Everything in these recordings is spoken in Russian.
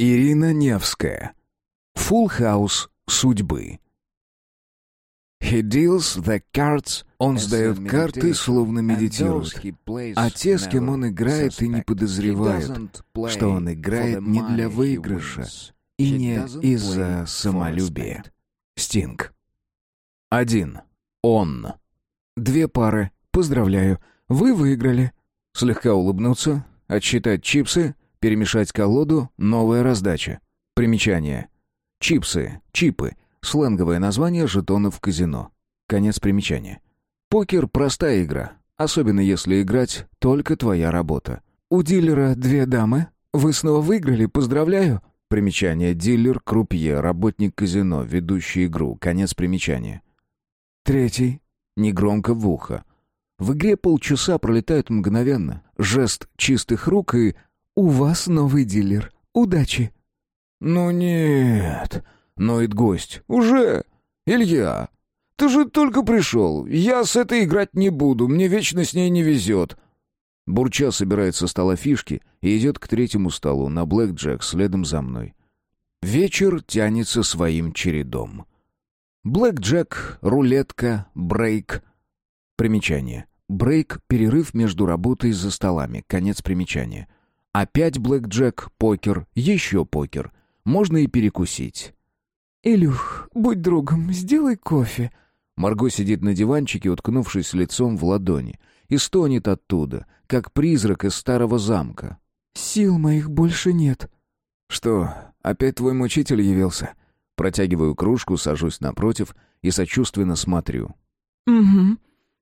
Ирина Невская. Full House судьбы. He deals the cards. Он сдает карты, словно медитирует. А те, с кем он играет, и не подозревают, что он играет не для выигрыша и не из-за самолюбия. Стинг. Один. Он. Две пары. Поздравляю. Вы выиграли. Слегка улыбнуться, отсчитать чипсы, перемешать колоду, новая раздача. Примечание. Чипсы, чипы — сленговое название жетонов казино. Конец примечания. Покер — простая игра, особенно если играть только твоя работа. У дилера две дамы. Вы снова выиграли, поздравляю. Примечание. Дилер, крупье, работник казино, ведущий игру. Конец примечания. Третий. Негромко в ухо. В игре полчаса пролетают мгновенно. Жест чистых рук и... «У вас новый дилер. Удачи!» «Ну нет!» — ноет гость. «Уже? Илья, ты же только пришел. Я с этой играть не буду. Мне вечно с ней не везет». Бурча собирает со стола фишки и идет к третьему столу на Блэк Джек следом за мной. Вечер тянется своим чередом. Блэк Джек, рулетка, брейк. Примечание. Брейк — перерыв между работой за столами. Конец примечания. Опять Блэк Джек, покер, еще покер. Можно и перекусить. «Илюх, будь другом, сделай кофе». Марго сидит на диванчике, уткнувшись лицом в ладони, и стонет оттуда, как призрак из старого замка. «Сил моих больше нет». «Что, опять твой мучитель явился?» Протягиваю кружку, сажусь напротив и сочувственно смотрю. «Угу.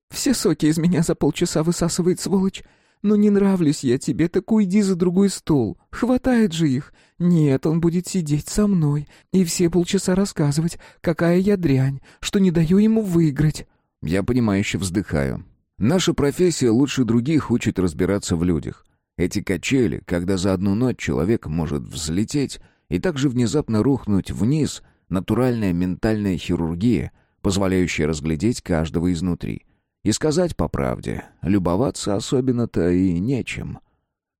Все соки из меня за полчаса высасывает, сволочь. Но не нравлюсь я тебе, так уйди за другой стол. Хватает же их. Нет, он будет сидеть со мной и все полчаса рассказывать, какая я дрянь, что не даю ему выиграть». Я понимающе вздыхаю. Наша профессия лучше других учит разбираться в людях. Эти качели, когда за одну ночь человек может взлететь и также внезапно рухнуть вниз, натуральная ментальная хирургия, позволяющая разглядеть каждого изнутри. И сказать по правде, любоваться особенно-то и нечем.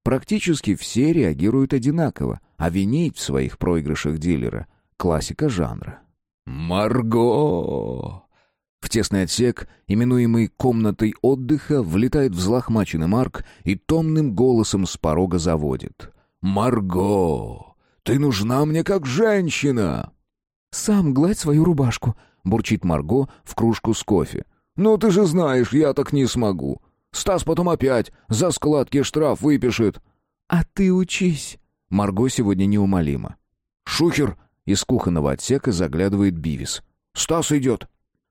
Практически все реагируют одинаково, а винить в своих проигрышах дилера — классика жанра. «Марго!» В тесный отсек, именуемый «комнатой отдыха», влетает взлохмаченный Марк и томным голосом с порога заводит. «Марго! Ты нужна мне как женщина!» «Сам гладь свою рубашку», — бурчит Марго в кружку с кофе. «Ну ты же знаешь, я так не смогу. Стас потом опять за складки штраф выпишет». «А ты учись». Марго сегодня неумолима. «Шухер!» Из кухонного отсека заглядывает Бивис. «Стас идет!»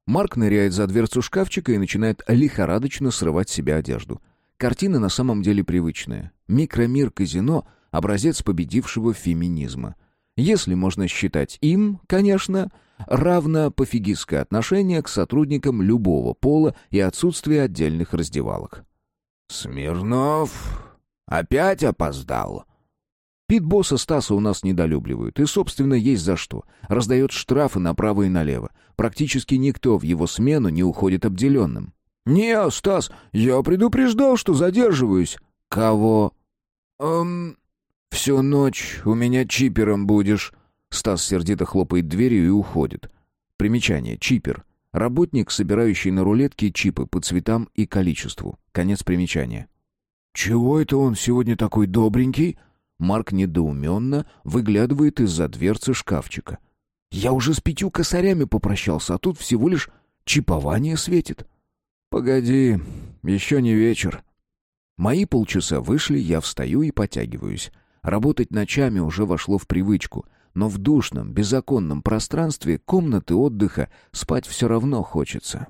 Марк ныряет за дверцу шкафчика и начинает лихорадочно срывать с себя одежду. Картина на самом деле привычная. Микромир казино — образец победившего феминизма. Если можно считать им, конечно, равно пофигистское отношение к сотрудникам любого пола и отсутствие отдельных раздевалок. «Смирнов опять опоздал?» Пит-босса Стаса у нас недолюбливают, и, собственно, есть за что. Раздает штрафы направо и налево. Практически никто в его смену не уходит обделенным. «Не, Стас, я предупреждал, что задерживаюсь». «Кого?» «Эм...» «Всю ночь у меня чипером будешь». Стас сердито хлопает дверью и уходит. Примечание. Чипер. Работник, собирающий на рулетке чипы по цветам и количеству. Конец примечания. «Чего это он сегодня такой добренький?» Марк недоуменно выглядывает из-за дверцы шкафчика. «Я уже с пятью косарями попрощался, а тут всего лишь чипование светит». «Погоди, еще не вечер». Мои полчаса вышли, я встаю и потягиваюсь. Работать ночами уже вошло в привычку, но в душном, беззаконном пространстве комнаты отдыха спать все равно хочется.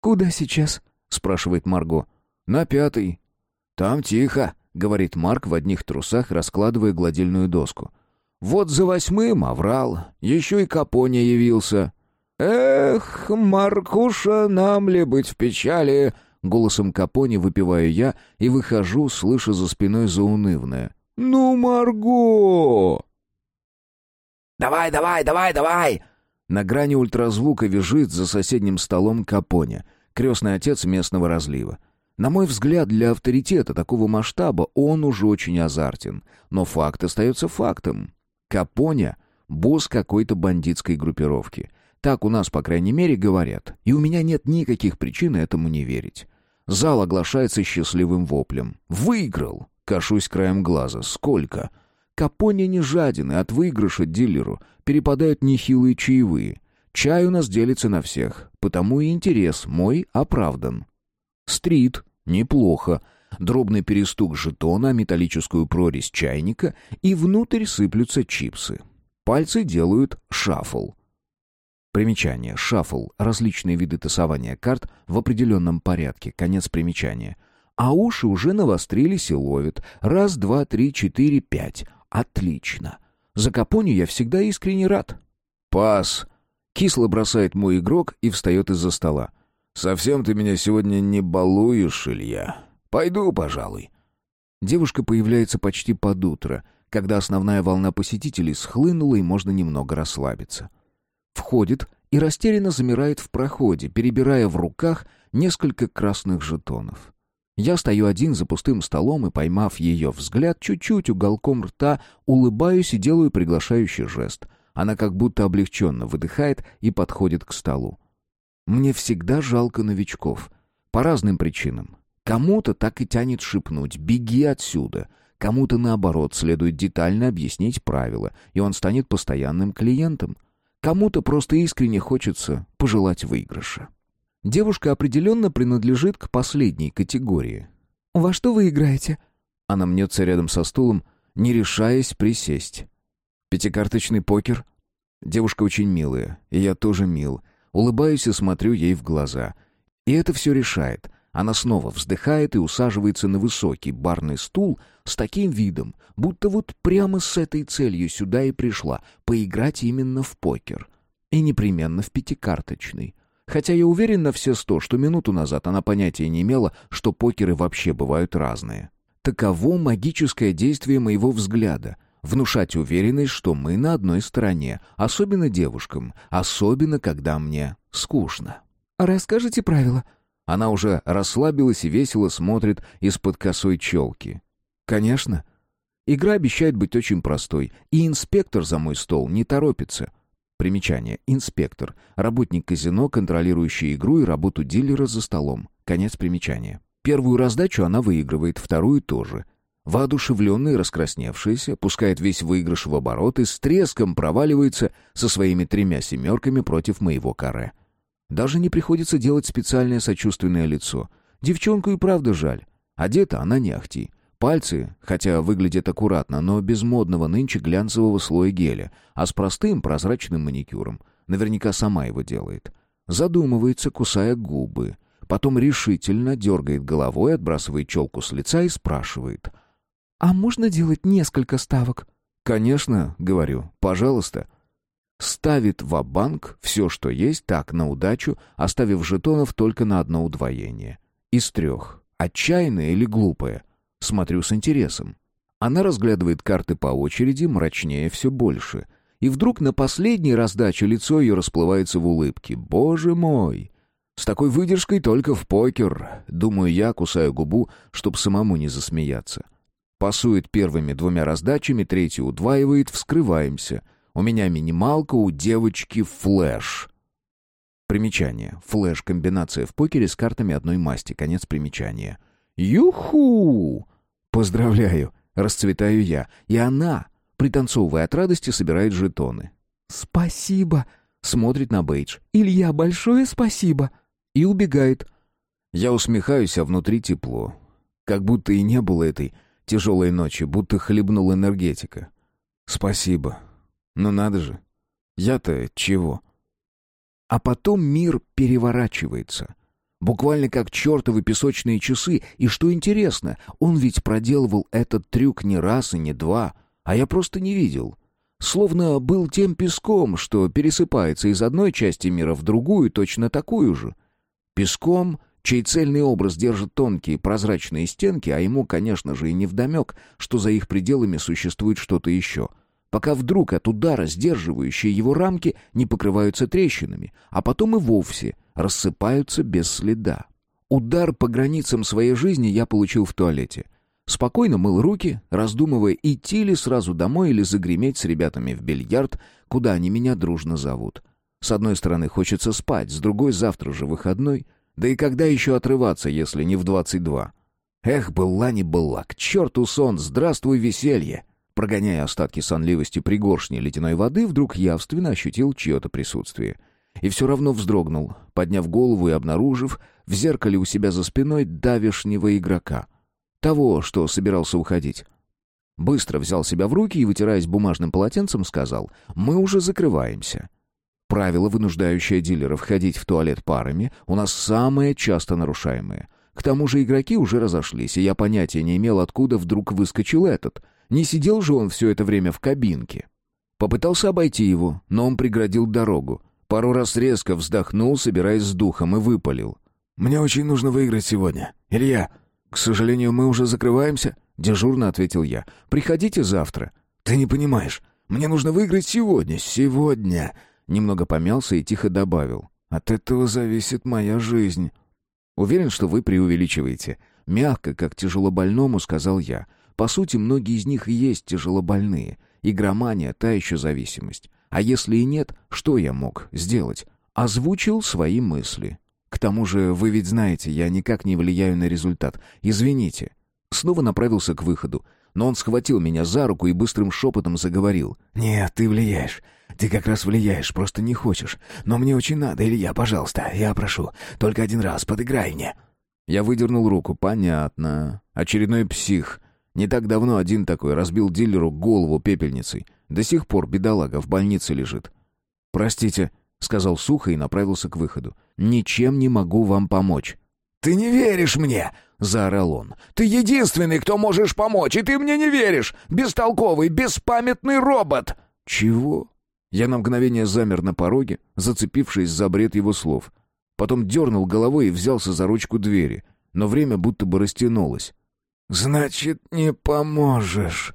«Куда сейчас?» — спрашивает Марго. «На пятый». «Там тихо», — говорит Марк в одних трусах, раскладывая гладильную доску. «Вот за восьмым оврал, еще и Капоня явился». «Эх, Маркуша, нам ли быть в печали?» Голосом Капони выпиваю я и выхожу, слыша за спиной заунывное. «Ну, Марго!» «Давай, давай, давай, давай!» На грани ультразвука визжит за соседним столом Капоня, крестный отец местного разлива. На мой взгляд, для авторитета такого масштаба он уже очень азартен. Но факт остается фактом. Капоня — босс какой-то бандитской группировки. Так у нас, по крайней мере, говорят. И у меня нет никаких причин этому не верить. Зал оглашается счастливым воплем. «Выиграл!» Кашусь краем глаза. «Сколько?» Капоня не жаден, и от выигрыша дилеру перепадают нехилые чаевые. Чай у нас делится на всех, потому и интерес мой оправдан. Стрит. Неплохо. Дробный перестук жетона, металлическую прорезь чайника, и внутрь сыплются чипсы. Пальцы делают шаффл. Примечание. Шаффл. Различные виды тасования карт в определенном порядке. Конец примечания. А уши уже навострились и ловят. Раз, два, три, четыре, пять. Отлично. За Капони я всегда искренне рад. Пас. Кисло бросает мой игрок и встает из-за стола. «Совсем ты меня сегодня не балуешь, Илья. Пойду, пожалуй». Девушка появляется почти под утро, когда основная волна посетителей схлынула и можно немного расслабиться. Входит и растерянно замирает в проходе, перебирая в руках несколько красных жетонов. Я стою один за пустым столом и, поймав ее взгляд, чуть-чуть уголком рта улыбаюсь и делаю приглашающий жест. Она как будто облегченно выдыхает и подходит к столу. Мне всегда жалко новичков. По разным причинам. Кому-то так и тянет шепнуть «беги отсюда», кому-то, наоборот, следует детально объяснить правила, и он станет постоянным клиентом. Кому-то просто искренне хочется пожелать выигрыша. Девушка определенно принадлежит к последней категории. «Во что вы играете?» Она мнется рядом со стулом, не решаясь присесть. «Пятикарточный покер?» Девушка очень милая, и я тоже мил — Улыбаюсь и смотрю ей в глаза. И это все решает. Она снова вздыхает и усаживается на высокий барный стул с таким видом, будто вот прямо с этой целью сюда и пришла, поиграть именно в покер. И непременно в пятикарточный. Хотя я уверен на все сто, что минуту назад она понятия не имела, что покеры вообще бывают разные. Таково магическое действие моего взгляда — внушать уверенность, что мы на одной стороне, особенно девушкам, особенно когда мне скучно. «Расскажите правила». Она уже расслабилась и весело смотрит из-под косой челки. «Конечно». Игра обещает быть очень простой, и инспектор за мой стол не торопится. Примечание. Инспектор. Работник казино, контролирующий игру и работу дилера за столом. Конец примечания. Первую раздачу она выигрывает, вторую тоже. Воодушевленная раскрасневшаяся, пускает весь выигрыш в оборот и с треском проваливается со своими тремя семерками против моего каре. Даже не приходится делать специальное сочувственное лицо. Девчонку и правда жаль. Одета она не ахти. Пальцы, хотя выглядят аккуратно, но без модного нынче глянцевого слоя геля, а с простым прозрачным маникюром. Наверняка сама его делает. Задумывается, кусая губы. Потом решительно дергает головой, отбрасывает челку с лица и спрашивает — «А можно делать несколько ставок?» «Конечно», — говорю, — «пожалуйста». Ставит в банк все, что есть, так, на удачу, оставив жетонов только на одно удвоение. Из трех. Отчаянная или глупая? Смотрю с интересом. Она разглядывает карты по очереди, мрачнее все больше. И вдруг на последней раздаче лицо ее расплывается в улыбке. «Боже мой!» С такой выдержкой только в покер. Думаю я, кусаю губу, чтоб самому не засмеяться. Пасует первыми двумя раздачами, третью удваивает, вскрываемся. У меня минималка, у девочки флэш. Примечание. Флэш — комбинация в покере с картами одной масти. Конец примечания. Юху! Поздравляю! Расцветаю я. И она, пританцовывая от радости, собирает жетоны. «Спасибо!» Смотрит на бейдж. «Илья, большое спасибо!» И убегает. Я усмехаюсь, а внутри тепло. Как будто и не было этой тяжелой ночи, будто хлебнул энергетика. Спасибо. Ну надо же. Я-то чего? А потом мир переворачивается. Буквально как чертовы песочные часы. И что интересно, он ведь проделывал этот трюк не раз и не два, а я просто не видел. Словно был тем песком, что пересыпается из одной части мира в другую, точно такую же. Песком, чей цельный образ держит тонкие прозрачные стенки, а ему, конечно же, и не вдомек, что за их пределами существует что-то еще. Пока вдруг от удара сдерживающие его рамки не покрываются трещинами, а потом и вовсе рассыпаются без следа. Удар по границам своей жизни я получил в туалете. Спокойно мыл руки, раздумывая, идти ли сразу домой или загреметь с ребятами в бильярд, куда они меня дружно зовут. С одной стороны, хочется спать, с другой завтра же выходной. Да и когда еще отрываться, если не в двадцать два? Эх, была не была, к черту сон, здравствуй веселье! Прогоняя остатки сонливости пригоршни ледяной воды, вдруг явственно ощутил чье-то присутствие. И все равно вздрогнул, подняв голову и обнаружив в зеркале у себя за спиной давешнего игрока — того, что собирался уходить. Быстро взял себя в руки и, вытираясь бумажным полотенцем, сказал «Мы уже закрываемся». Правило, вынуждающее дилеров ходить в туалет парами, у нас самое часто нарушаемое. К тому же игроки уже разошлись, и я понятия не имел, откуда вдруг выскочил этот. Не сидел же он все это время в кабинке. Попытался обойти его, но он преградил дорогу. Пару раз резко вздохнул, собираясь с духом, и выпалил. «Мне очень нужно выиграть сегодня. Илья, «К сожалению, мы уже закрываемся», — дежурно ответил я. «Приходите завтра». «Ты не понимаешь. Мне нужно выиграть сегодня. Сегодня!» Немного помялся и тихо добавил. «От этого зависит моя жизнь». «Уверен, что вы преувеличиваете». Мягко, как тяжелобольному, сказал я. «По сути, многие из них и есть тяжелобольные. Игромания — та еще зависимость. А если и нет, что я мог сделать?» Озвучил свои мысли. К тому же, вы ведь знаете, я никак не влияю на результат. Извините. Снова направился к выходу, но он схватил меня за руку и быстрым шепотом заговорил. «Нет, ты влияешь. Ты как раз влияешь, просто не хочешь. Но мне очень надо, Илья, пожалуйста, я прошу. Только один раз подыграй мне». Я выдернул руку. «Понятно. Очередной псих. Не так давно один такой разбил дилеру голову пепельницей. До сих пор бедолага в больнице лежит. Простите, сказал сухо и направился к выходу. «Ничем не могу вам помочь». «Ты не веришь мне!» — заорал он. «Ты единственный, кто можешь помочь, и ты мне не веришь! Бестолковый, беспамятный робот!» «Чего?» Я на мгновение замер на пороге, зацепившись за бред его слов. Потом дернул головой и взялся за ручку двери, но время будто бы растянулось. «Значит, не поможешь!»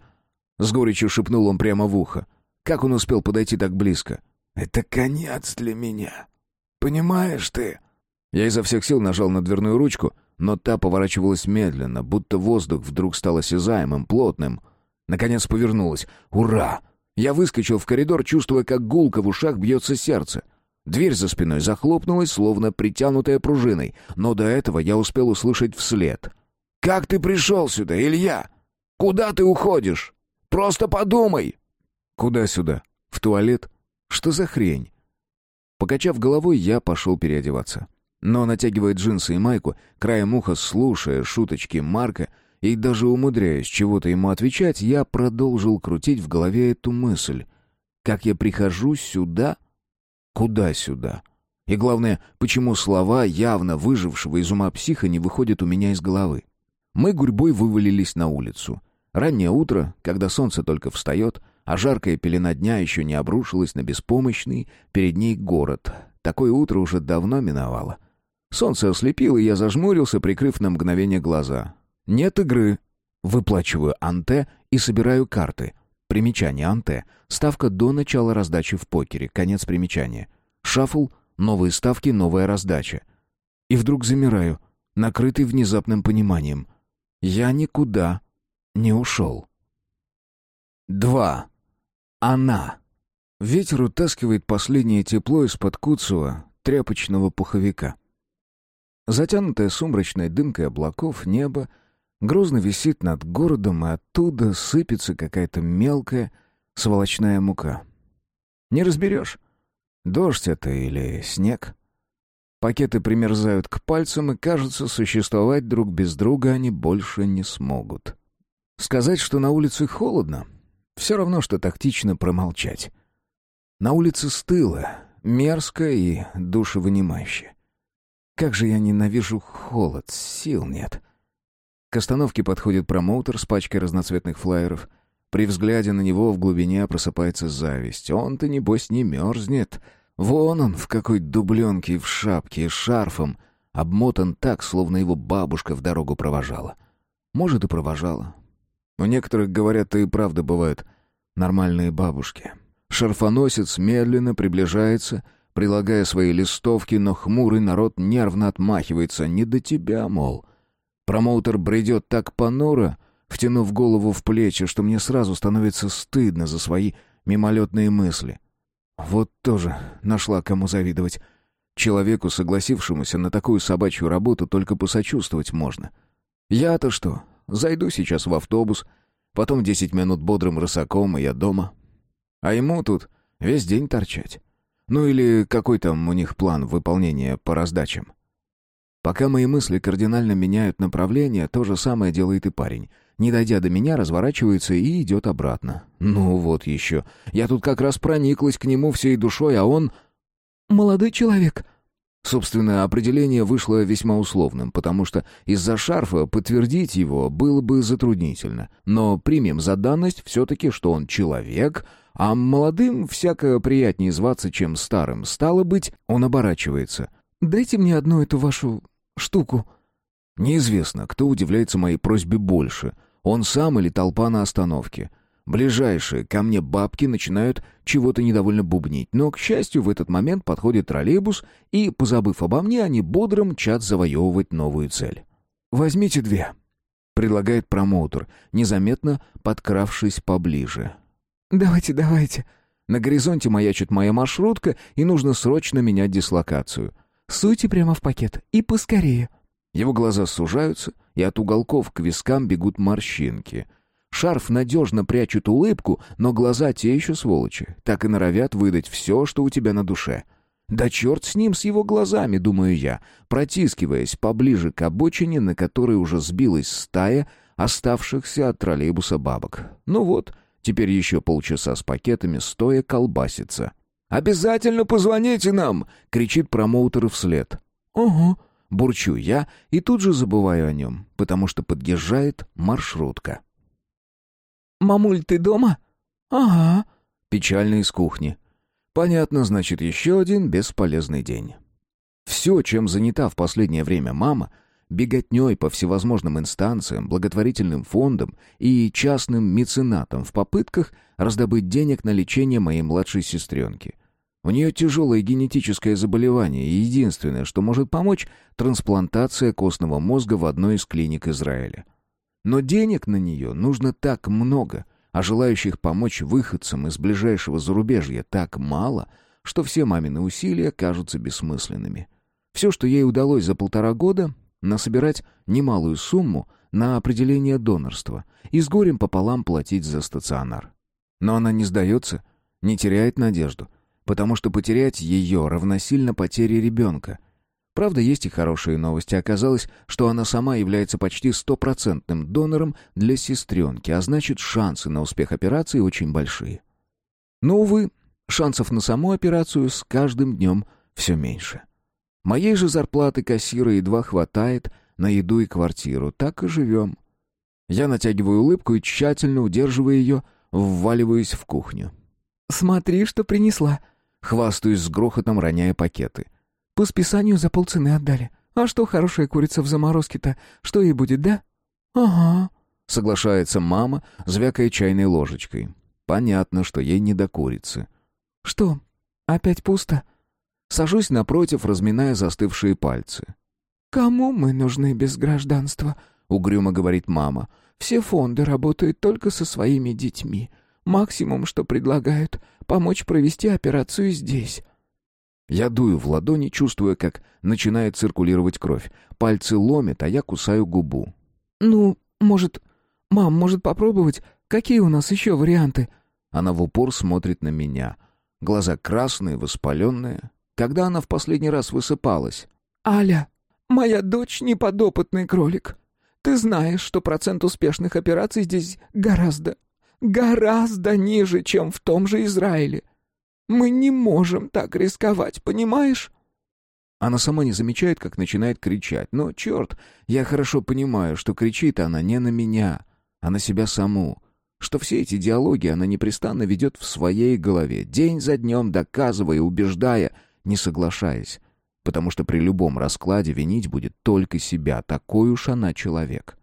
С горечью шепнул он прямо в ухо. Как он успел подойти так близко? Это конец для меня. Понимаешь ты?» Я изо всех сил нажал на дверную ручку, но та поворачивалась медленно, будто воздух вдруг стал осязаемым, плотным. Наконец повернулась. «Ура!» Я выскочил в коридор, чувствуя, как гулко в ушах бьется сердце. Дверь за спиной захлопнулась, словно притянутая пружиной, но до этого я успел услышать вслед. «Как ты пришел сюда, Илья? Куда ты уходишь? Просто подумай!» «Куда сюда? В туалет? Что за хрень? Покачав головой, я пошел переодеваться. Но, натягивая джинсы и майку, краем уха слушая шуточки Марка и даже умудряясь чего-то ему отвечать, я продолжил крутить в голове эту мысль. Как я прихожу сюда? Куда сюда? И главное, почему слова явно выжившего из ума психа не выходят у меня из головы? Мы гурьбой вывалились на улицу. Раннее утро, когда солнце только встает, а жаркая пелена дня еще не обрушилась на беспомощный перед ней город. Такое утро уже давно миновало. Солнце ослепило, и я зажмурился, прикрыв на мгновение глаза. Нет игры. Выплачиваю анте и собираю карты. Примечание анте. Ставка до начала раздачи в покере. Конец примечания. Шаффл. Новые ставки, новая раздача. И вдруг замираю, накрытый внезапным пониманием. Я никуда не ушел. Два. Она. Ветер утаскивает последнее тепло из-под куцого тряпочного пуховика. Затянутое сумрачной дымкой облаков небо грозно висит над городом, и оттуда сыпется какая-то мелкая сволочная мука. Не разберешь, дождь это или снег. Пакеты примерзают к пальцам, и, кажется, существовать друг без друга они больше не смогут. Сказать, что на улице холодно — все равно, что тактично промолчать. На улице стыло, мерзко и душевынимающе. Как же я ненавижу холод, сил нет. К остановке подходит промоутер с пачкой разноцветных флаеров. При взгляде на него в глубине просыпается зависть. Он-то, небось, не мерзнет. Вон он, в какой дубленке в шапке и шарфом, обмотан так, словно его бабушка в дорогу провожала. Может, и провожала. У некоторых, говорят, и правда бывают нормальные бабушки. Шарфоносец медленно приближается, прилагая свои листовки, но хмурый народ нервно отмахивается. «Не до тебя, мол». Промоутер бредет так понуро, втянув голову в плечи, что мне сразу становится стыдно за свои мимолетные мысли. Вот тоже нашла кому завидовать. Человеку, согласившемуся на такую собачью работу, только посочувствовать можно. Я-то что? Зайду сейчас в автобус, потом десять минут бодрым рысаком, и я дома. А ему тут весь день торчать. Ну или какой там у них план выполнения по раздачам. Пока мои мысли кардинально меняют направление, то же самое делает и парень. Не дойдя до меня, разворачивается и идет обратно. Ну вот еще. Я тут как раз прониклась к нему всей душой, а он... «Молодой человек», Собственное определение вышло весьма условным, потому что из-за шарфа подтвердить его было бы затруднительно. Но примем за данность все-таки, что он человек, а молодым всяко приятнее зваться, чем старым. Стало быть, он оборачивается. «Дайте мне одну эту вашу штуку». Неизвестно, кто удивляется моей просьбе больше, он сам или толпа на остановке. Ближайшие ко мне бабки начинают чего-то недовольно бубнить, но, к счастью, в этот момент подходит троллейбус, и, позабыв обо мне, они бодро мчат завоевывать новую цель. «Возьмите две», — предлагает промоутер, незаметно подкравшись поближе. «Давайте, давайте». На горизонте маячит моя маршрутка, и нужно срочно менять дислокацию. «Суйте прямо в пакет, и поскорее». Его глаза сужаются, и от уголков к вискам бегут морщинки. Шарф надежно прячет улыбку, но глаза те еще сволочи, так и норовят выдать все, что у тебя на душе. Да черт с ним, с его глазами, думаю я, протискиваясь поближе к обочине, на которой уже сбилась стая оставшихся от троллейбуса бабок. Ну вот, теперь еще полчаса с пакетами, стоя колбасится. «Обязательно позвоните нам!» — кричит промоутер вслед. «Угу», Бурчу я и тут же забываю о нем, потому что подъезжает маршрутка. «Мамуль, ты дома?» «Ага». Печально из кухни. Понятно, значит, еще один бесполезный день. Все, чем занята в последнее время мама, беготней по всевозможным инстанциям, благотворительным фондам и частным меценатам в попытках раздобыть денег на лечение моей младшей сестренки. У нее тяжелое генетическое заболевание, и единственное, что может помочь – трансплантация костного мозга в одной из клиник Израиля. Но денег на нее нужно так много, а желающих помочь выходцам из ближайшего зарубежья так мало, что все мамины усилия кажутся бессмысленными. Все, что ей удалось за полтора года – насобирать немалую сумму на определение донорства и с горем пополам платить за стационар. Но она не сдается, не теряет надежду – потому что потерять ее равносильно потере ребенка. Правда, есть и хорошие новости. Оказалось, что она сама является почти стопроцентным донором для сестренки, а значит, шансы на успех операции очень большие. Но, увы, шансов на саму операцию с каждым днем все меньше. Моей же зарплаты кассира едва хватает на еду и квартиру. Так и живем. Я натягиваю улыбку и, тщательно удерживая ее, вваливаюсь в кухню. «Смотри, что принесла», Хвастаюсь с грохотом, роняя пакеты. «По списанию за полцены отдали. А что хорошая курица в заморозке-то? Что ей будет, да?» «Ага», — соглашается мама, звякая чайной ложечкой. Понятно, что ей не до курицы. «Что, опять пусто?» Сажусь напротив, разминая застывшие пальцы. «Кому мы нужны без гражданства?» — угрюмо говорит мама. «Все фонды работают только со своими детьми. Максимум, что предлагают, помочь провести операцию здесь». Я дую в ладони, чувствуя, как начинает циркулировать кровь. Пальцы ломят, а я кусаю губу. «Ну, может... Мам, может попробовать? Какие у нас еще варианты?» Она в упор смотрит на меня. Глаза красные, воспаленные. Когда она в последний раз высыпалась? «Аля, моя дочь неподопытный кролик. Ты знаешь, что процент успешных операций здесь гораздо, гораздо ниже, чем в том же Израиле. Мы не можем так рисковать, понимаешь?» Она сама не замечает, как начинает кричать. Но, черт, я хорошо понимаю, что кричит она не на меня, а на себя саму. Что все эти диалоги она непрестанно ведет в своей голове, день за днем доказывая, убеждая, не соглашаясь. Потому что при любом раскладе винить будет только себя, такой уж она человек.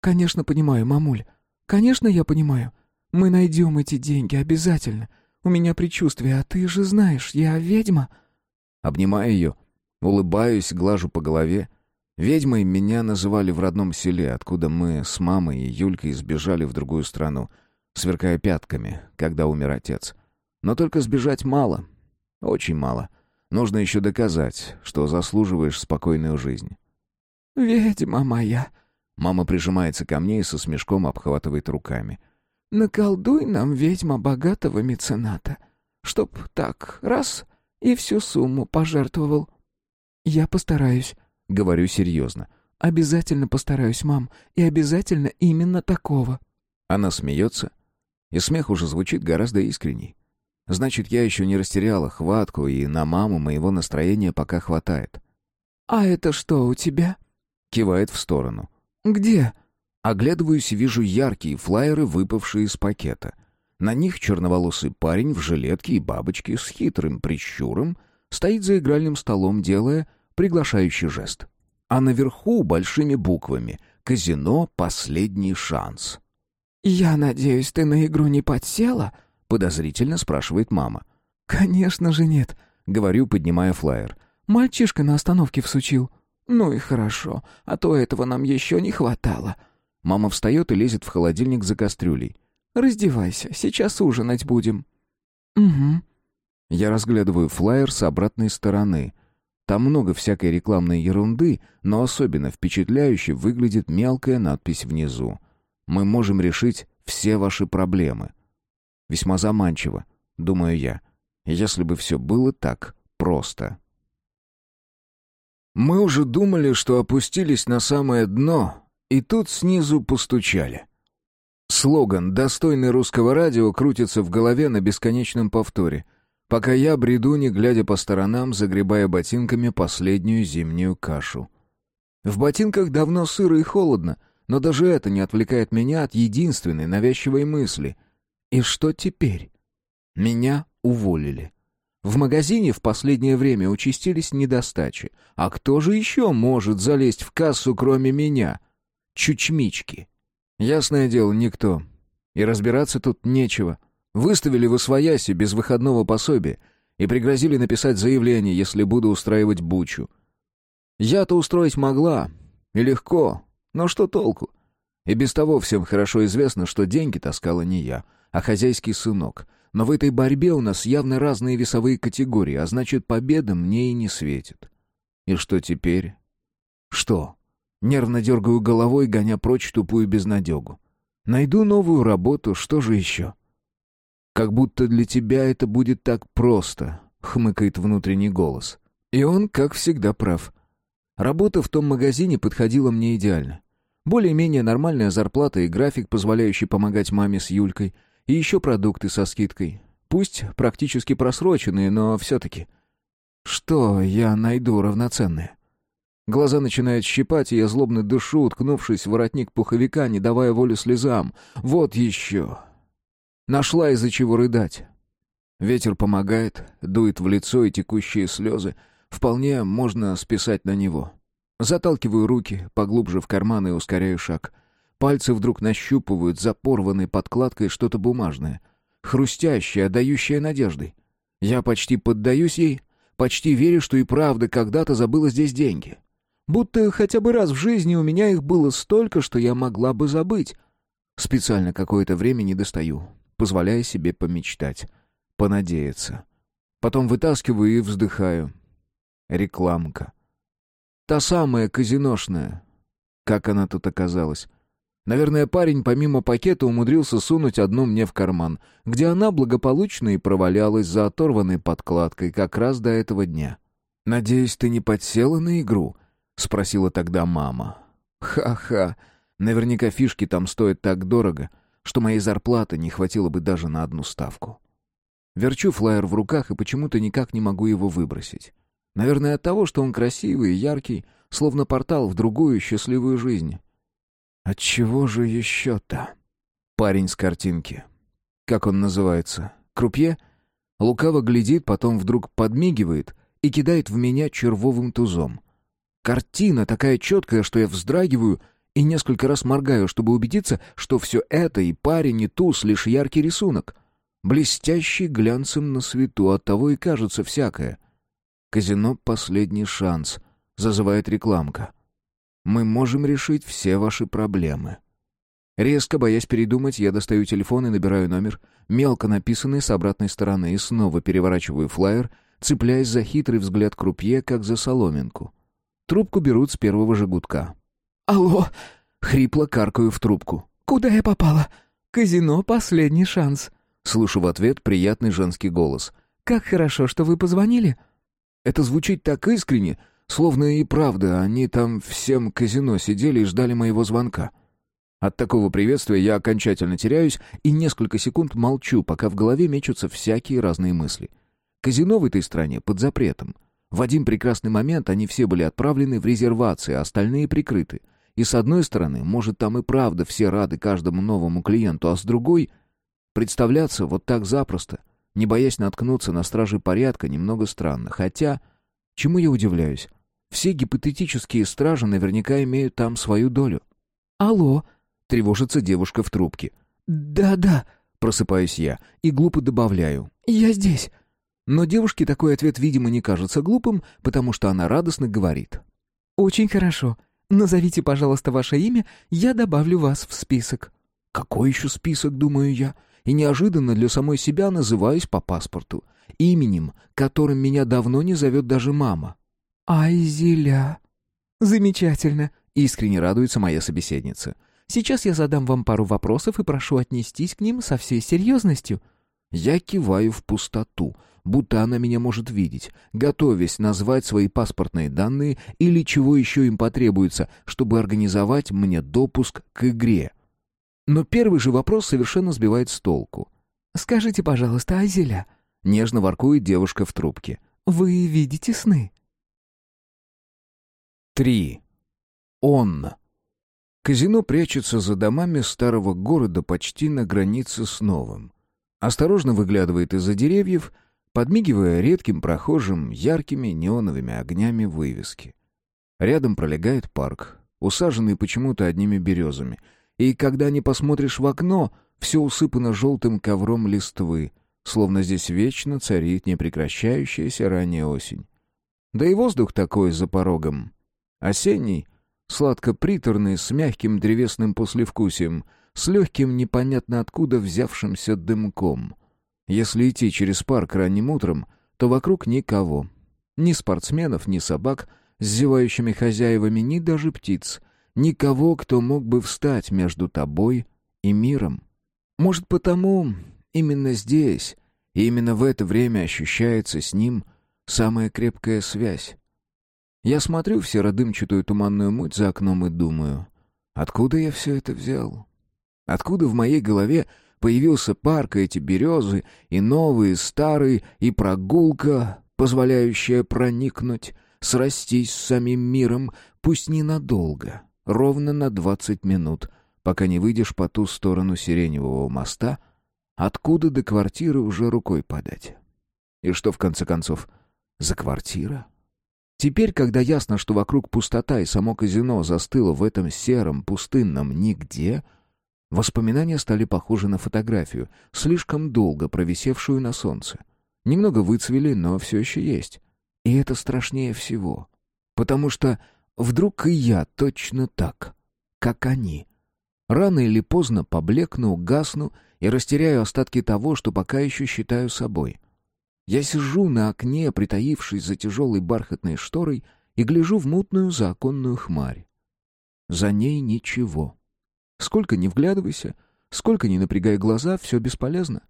«Конечно понимаю, мамуль. Конечно, я понимаю. Мы найдем эти деньги обязательно. У меня предчувствие, а ты же знаешь, я ведьма». Обнимаю ее, улыбаюсь, глажу по голове. Ведьмой меня называли в родном селе, откуда мы с мамой и Юлькой сбежали в другую страну, сверкая пятками, когда умер отец. Но только сбежать мало. Очень мало. Нужно еще доказать, что заслуживаешь спокойную жизнь. «Ведьма моя!» Мама прижимается ко мне и со смешком обхватывает руками. «Наколдуй нам, ведьма, богатого мецената, чтоб так, раз, и всю сумму пожертвовал». «Я постараюсь», — говорю серьезно. «Обязательно постараюсь, мам, и обязательно именно такого». Она смеется, и смех уже звучит гораздо искренней. Значит, я еще не растеряла хватку, и на маму моего настроения пока хватает. «А это что у тебя?» Кивает в сторону. «Где?» Оглядываюсь и вижу яркие флаеры, выпавшие из пакета. На них черноволосый парень в жилетке и бабочке с хитрым прищуром стоит за игральным столом, делая приглашающий жест. А наверху большими буквами «Казино. Последний шанс». «Я надеюсь, ты на игру не подсела?» — подозрительно спрашивает мама. «Конечно же нет», — говорю, поднимая флаер. «Мальчишка на остановке всучил». «Ну и хорошо, а то этого нам еще не хватало». Мама встает и лезет в холодильник за кастрюлей. «Раздевайся, сейчас ужинать будем». «Угу». Я разглядываю флаер с обратной стороны. Там много всякой рекламной ерунды, но особенно впечатляюще выглядит мелкая надпись внизу. «Мы можем решить все ваши проблемы». Весьма заманчиво, думаю я, если бы все было так просто. Мы уже думали, что опустились на самое дно, и тут снизу постучали. Слоган, достойный русского радио, крутится в голове на бесконечном повторе, пока я бреду, не глядя по сторонам, загребая ботинками последнюю зимнюю кашу. В ботинках давно сыро и холодно, но даже это не отвлекает меня от единственной навязчивой мысли. И что теперь? Меня уволили. В магазине в последнее время участились недостачи. А кто же еще может залезть в кассу, кроме меня? Чучмички. Ясное дело, никто. И разбираться тут нечего. Выставили в освояси без выходного пособия и пригрозили написать заявление, если буду устраивать бучу. Я-то устроить могла. И легко. Но что толку? И без того всем хорошо известно, что деньги таскала не я, а хозяйский сынок — но в этой борьбе у нас явно разные весовые категории, а значит, победа мне и не светит. И что теперь? Что? Нервно дергаю головой, гоня прочь тупую безнадегу. Найду новую работу, что же еще? Как будто для тебя это будет так просто, хмыкает внутренний голос. И он, как всегда, прав. Работа в том магазине подходила мне идеально. Более-менее нормальная зарплата и график, позволяющий помогать маме с Юлькой — и еще продукты со скидкой. Пусть практически просроченные, но все-таки. Что я найду равноценное? Глаза начинают щипать, и я злобно дышу, уткнувшись в воротник пуховика, не давая воли слезам. Вот еще. Нашла из-за чего рыдать. Ветер помогает, дует в лицо, и текущие слезы вполне можно списать на него. Заталкиваю руки поглубже в карманы и ускоряю шаг — Пальцы вдруг нащупывают за порванной подкладкой что-то бумажное, хрустящее, отдающее надеждой. Я почти поддаюсь ей, почти верю, что и правда когда-то забыла здесь деньги. Будто хотя бы раз в жизни у меня их было столько, что я могла бы забыть. Специально какое-то время не достаю, позволяя себе помечтать, понадеяться. Потом вытаскиваю и вздыхаю. Рекламка. Та самая казиношная. Как она тут оказалась? Наверное, парень помимо пакета умудрился сунуть одну мне в карман, где она благополучно и провалялась за оторванной подкладкой как раз до этого дня. «Надеюсь, ты не подсела на игру?» — спросила тогда мама. «Ха-ха. Наверняка фишки там стоят так дорого, что моей зарплаты не хватило бы даже на одну ставку». Верчу флаер в руках и почему-то никак не могу его выбросить. Наверное, от того, что он красивый и яркий, словно портал в другую счастливую жизнь. От чего же еще-то? Парень с картинки. Как он называется? Крупье? Лукаво глядит, потом вдруг подмигивает и кидает в меня червовым тузом. Картина такая четкая, что я вздрагиваю и несколько раз моргаю, чтобы убедиться, что все это и парень, и туз — лишь яркий рисунок. Блестящий глянцем на свету, оттого и кажется всякое. Казино — последний шанс, зазывает рекламка. Мы можем решить все ваши проблемы». Резко, боясь передумать, я достаю телефон и набираю номер, мелко написанный с обратной стороны, и снова переворачиваю флаер, цепляясь за хитрый взгляд крупье, как за соломинку. Трубку берут с первого же гудка. «Алло!» — хрипло каркаю в трубку. «Куда я попала?» «Казино — последний шанс». Слышу в ответ приятный женский голос. «Как хорошо, что вы позвонили». Это звучит так искренне, словно и правда они там всем казино сидели и ждали моего звонка. От такого приветствия я окончательно теряюсь и несколько секунд молчу, пока в голове мечутся всякие разные мысли. Казино в этой стране под запретом. В один прекрасный момент они все были отправлены в резервации, а остальные прикрыты. И с одной стороны, может, там и правда все рады каждому новому клиенту, а с другой — представляться вот так запросто, не боясь наткнуться на стражи порядка, немного странно. Хотя, чему я удивляюсь? Все гипотетические стражи наверняка имеют там свою долю. «Алло!» Тревожится девушка в трубке. «Да-да», — просыпаюсь я и глупо добавляю. «Я здесь». Но девушке такой ответ, видимо, не кажется глупым, потому что она радостно говорит. «Очень хорошо. Назовите, пожалуйста, ваше имя, я добавлю вас в список». «Какой еще список, думаю я?» И неожиданно для самой себя называюсь по паспорту. Именем, которым меня давно не зовет даже мама. «Айзеля». «Замечательно», — искренне радуется моя собеседница. Сейчас я задам вам пару вопросов и прошу отнестись к ним со всей серьезностью». Я киваю в пустоту, будто она меня может видеть, готовясь назвать свои паспортные данные или чего еще им потребуется, чтобы организовать мне допуск к игре. Но первый же вопрос совершенно сбивает с толку. «Скажите, пожалуйста, Азеля...» — нежно воркует девушка в трубке. «Вы видите сны?» Три. Он. Казино прячется за домами старого города почти на границе с новым. Осторожно выглядывает из-за деревьев, подмигивая редким прохожим яркими неоновыми огнями вывески. Рядом пролегает парк, усаженный почему-то одними березами, и когда не посмотришь в окно, все усыпано желтым ковром листвы, словно здесь вечно царит непрекращающаяся ранняя осень. Да и воздух такой за порогом. Осенний — сладко-приторный, с мягким древесным послевкусием, с легким непонятно откуда взявшимся дымком. Если идти через парк ранним утром, то вокруг никого. Ни спортсменов, ни собак с зевающими хозяевами, ни даже птиц. Никого, кто мог бы встать между тобой и миром. Может, потому именно здесь, и именно в это время ощущается с ним самая крепкая связь. Я смотрю в серо-дымчатую туманную муть за окном и думаю, откуда я все это взял? Откуда в моей голове появился парк, эти березы, и новые, старые, и прогулка, позволяющая проникнуть, срастись с самим миром, пусть ненадолго, ровно на двадцать минут, пока не выйдешь по ту сторону Сиреневого моста, откуда до квартиры уже рукой подать. И что, в конце концов, за квартира? Теперь, когда ясно, что вокруг пустота и само казино застыло в этом сером, пустынном нигде, воспоминания стали похожи на фотографию, слишком долго провисевшую на солнце. Немного выцвели, но все еще есть. И это страшнее всего. Потому что вдруг и я точно так, как они. Рано или поздно поблекну, гасну и растеряю остатки того, что пока еще считаю собой — я сижу на окне, притаившись за тяжелой бархатной шторой, и гляжу в мутную законную хмарь. За ней ничего. Сколько ни вглядывайся, сколько ни напрягай глаза, все бесполезно.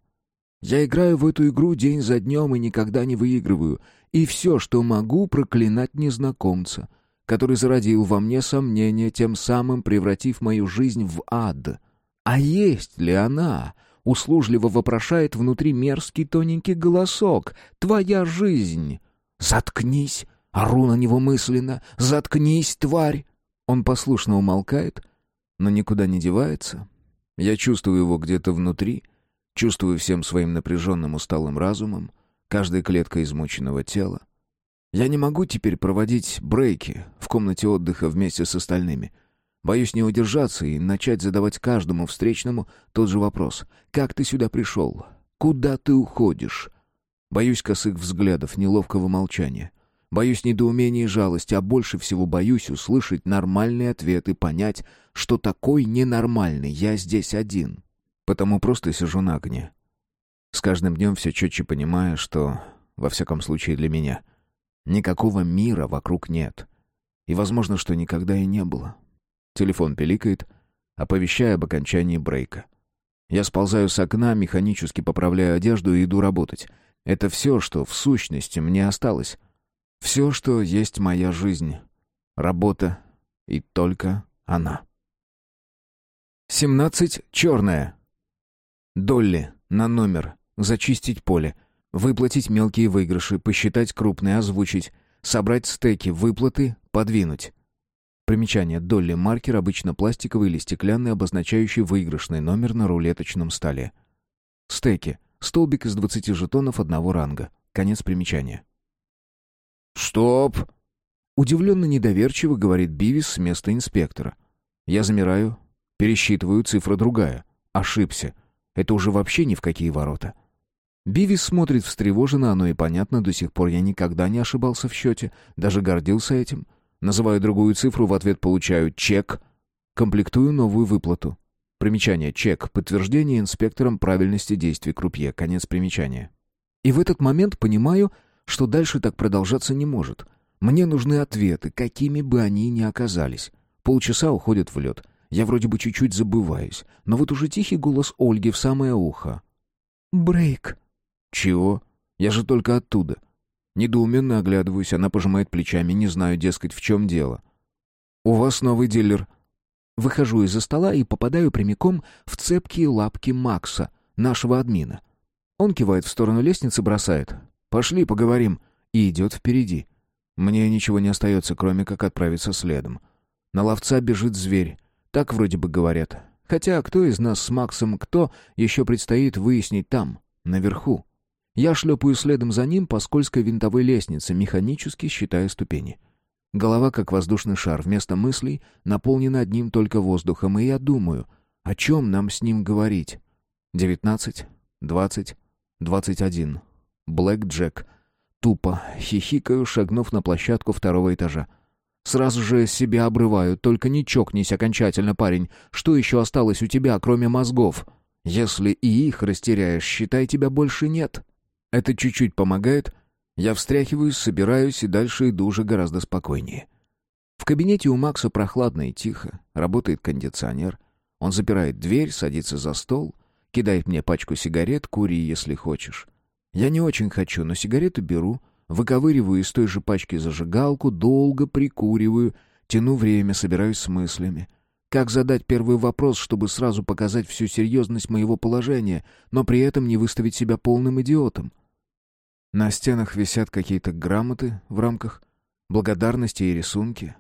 Я играю в эту игру день за днем и никогда не выигрываю, и все, что могу, проклинать незнакомца, который зародил во мне сомнения, тем самым превратив мою жизнь в ад. А есть ли она? услужливо вопрошает внутри мерзкий тоненький голосок. «Твоя жизнь!» «Заткнись!» — ору на него мысленно. «Заткнись, тварь!» Он послушно умолкает, но никуда не девается. Я чувствую его где-то внутри, чувствую всем своим напряженным усталым разумом, каждой клеткой измученного тела. Я не могу теперь проводить брейки в комнате отдыха вместе с остальными — Боюсь не удержаться и начать задавать каждому встречному тот же вопрос. «Как ты сюда пришел? Куда ты уходишь?» Боюсь косых взглядов, неловкого молчания. Боюсь недоумения и жалости, а больше всего боюсь услышать нормальный ответ и понять, что такой ненормальный я здесь один. Потому просто сижу на огне. С каждым днем все четче понимая, что, во всяком случае для меня, никакого мира вокруг нет. И возможно, что никогда и не было. Телефон пиликает, оповещая об окончании брейка. Я сползаю с окна, механически поправляю одежду и иду работать. Это все, что в сущности мне осталось. Все, что есть моя жизнь. Работа и только она. 17. Черная. Долли. На номер. Зачистить поле. Выплатить мелкие выигрыши, посчитать крупные, озвучить. Собрать стеки, выплаты, подвинуть. Примечание. Долли маркер, обычно пластиковый или стеклянный, обозначающий выигрышный номер на рулеточном столе. Стеки. Столбик из 20 жетонов одного ранга. Конец примечания. «Стоп!» Удивленно недоверчиво говорит Бивис с места инспектора. Я замираю, пересчитываю, цифра другая. Ошибся. Это уже вообще ни в какие ворота. Бивис смотрит встревоженно, оно и понятно, до сих пор я никогда не ошибался в счете, даже гордился этим. Называю другую цифру, в ответ получаю чек, комплектую новую выплату. Примечание чек, подтверждение инспектором правильности действий крупье, конец примечания. И в этот момент понимаю, что дальше так продолжаться не может. Мне нужны ответы, какими бы они ни оказались. Полчаса уходят в лед. Я вроде бы чуть-чуть забываюсь, но вот уже тихий голос Ольги в самое ухо. «Брейк». «Чего? Я же только оттуда». Недоуменно оглядываюсь, она пожимает плечами, не знаю, дескать, в чем дело. «У вас новый дилер». Выхожу из-за стола и попадаю прямиком в цепкие лапки Макса, нашего админа. Он кивает в сторону лестницы, бросает. Пошли, поговорим. И идет впереди. Мне ничего не остается, кроме как отправиться следом. На ловца бежит зверь. Так вроде бы говорят. Хотя кто из нас с Максом кто, еще предстоит выяснить там, наверху. Я шлепаю следом за ним по скользкой винтовой лестнице, механически считая ступени. Голова, как воздушный шар, вместо мыслей наполнена одним только воздухом, и я думаю, о чем нам с ним говорить. Девятнадцать, двадцать, двадцать один. Блэк Джек. Тупо, хихикаю, шагнув на площадку второго этажа. Сразу же себя обрываю, только не чокнись окончательно, парень. Что еще осталось у тебя, кроме мозгов? Если и их растеряешь, считай, тебя больше нет. Это чуть-чуть помогает. Я встряхиваюсь, собираюсь и дальше иду уже гораздо спокойнее. В кабинете у Макса прохладно и тихо, работает кондиционер. Он запирает дверь, садится за стол, кидает мне пачку сигарет, кури, если хочешь. Я не очень хочу, но сигарету беру, выковыриваю из той же пачки зажигалку, долго прикуриваю, тяну время, собираюсь с мыслями. Как задать первый вопрос, чтобы сразу показать всю серьезность моего положения, но при этом не выставить себя полным идиотом? На стенах висят какие-то грамоты в рамках, благодарности и рисунки.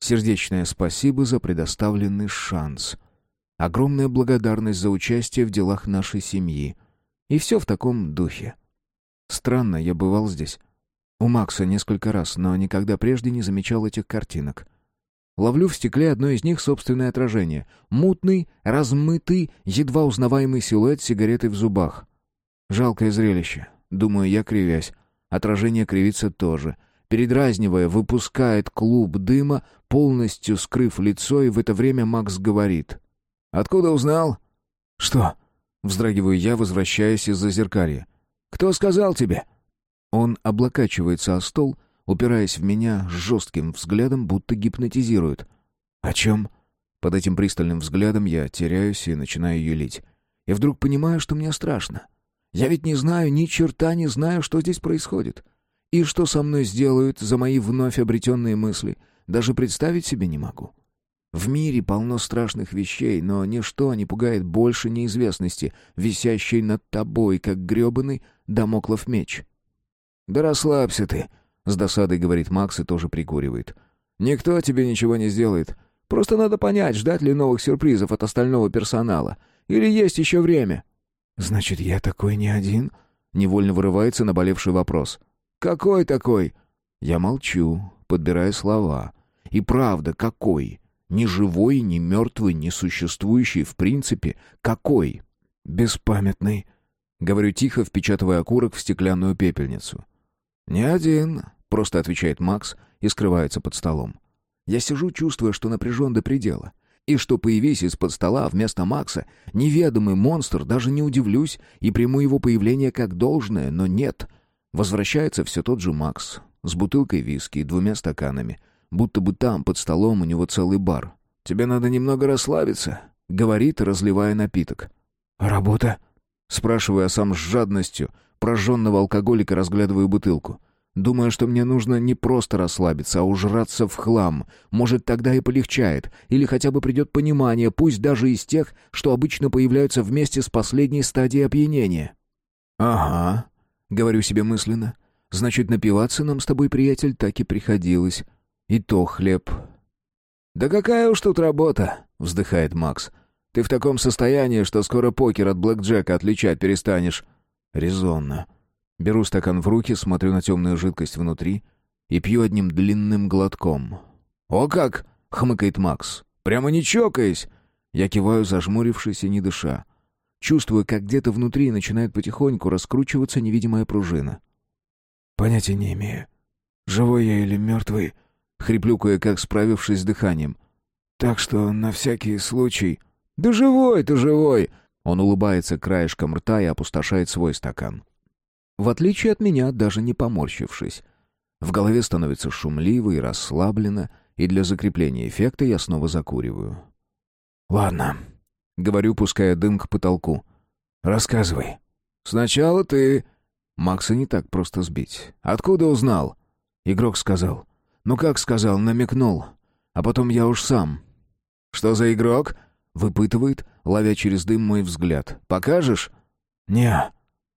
Сердечное спасибо за предоставленный шанс. Огромная благодарность за участие в делах нашей семьи. И все в таком духе. Странно, я бывал здесь. У Макса несколько раз, но никогда прежде не замечал этих картинок. Ловлю в стекле одно из них собственное отражение. Мутный, размытый, едва узнаваемый силуэт сигареты в зубах. Жалкое зрелище. Думаю, я кривясь. Отражение кривится тоже. Передразнивая, выпускает клуб дыма, полностью скрыв лицо, и в это время Макс говорит. «Откуда узнал?» «Что?» Вздрагиваю я, возвращаясь из-за зеркалья. Кто сказал тебе?» Он облокачивается о стол, упираясь в меня с жестким взглядом, будто гипнотизирует. «О чем?» Под этим пристальным взглядом я теряюсь и начинаю юлить. И вдруг понимаю, что мне страшно. Я ведь не знаю, ни черта не знаю, что здесь происходит. И что со мной сделают за мои вновь обретенные мысли, даже представить себе не могу. В мире полно страшных вещей, но ничто не пугает больше неизвестности, висящей над тобой, как грёбаный дамоклов меч. «Да расслабься ты», — с досадой говорит Макс и тоже прикуривает. «Никто тебе ничего не сделает. Просто надо понять, ждать ли новых сюрпризов от остального персонала. Или есть еще время». «Значит, я такой не один?» — невольно вырывается наболевший вопрос. «Какой такой?» Я молчу, подбирая слова. «И правда, какой?» Ни живой, ни мертвый, ни существующий в принципе. Какой? Беспамятный. Говорю тихо, впечатывая окурок в стеклянную пепельницу. «Не один», — просто отвечает Макс и скрывается под столом. Я сижу, чувствуя, что напряжен до предела. И что появись из-под стола вместо Макса неведомый монстр, даже не удивлюсь и приму его появление как должное, но нет. Возвращается все тот же Макс с бутылкой виски и двумя стаканами, будто бы там, под столом, у него целый бар. «Тебе надо немного расслабиться», — говорит, разливая напиток. «Работа?» — спрашиваю, а сам с жадностью прожженного алкоголика разглядываю бутылку. Думаю, что мне нужно не просто расслабиться, а ужраться в хлам. Может, тогда и полегчает. Или хотя бы придет понимание, пусть даже из тех, что обычно появляются вместе с последней стадией опьянения. «Ага», — говорю себе мысленно. «Значит, напиваться нам с тобой, приятель, так и приходилось. И то хлеб». «Да какая уж тут работа», — вздыхает Макс. «Ты в таком состоянии, что скоро покер от блэкджека отличать перестанешь». «Резонно». Беру стакан в руки, смотрю на темную жидкость внутри и пью одним длинным глотком. «О как!» — хмыкает Макс. «Прямо не чокаясь!» Я киваю, зажмурившись и не дыша. Чувствую, как где-то внутри начинает потихоньку раскручиваться невидимая пружина. «Понятия не имею, живой я или мертвый», — хриплю кое-как, справившись с дыханием. «Так что на всякий случай...» «Да живой ты живой!» Он улыбается краешком рта и опустошает свой стакан в отличие от меня, даже не поморщившись. В голове становится шумливо и расслаблено, и для закрепления эффекта я снова закуриваю. «Ладно», — говорю, пуская дым к потолку. «Рассказывай». «Сначала ты...» Макса не так просто сбить. «Откуда узнал?» Игрок сказал. «Ну как сказал, намекнул. А потом я уж сам». «Что за игрок?» Выпытывает, ловя через дым мой взгляд. «Покажешь?» «Не».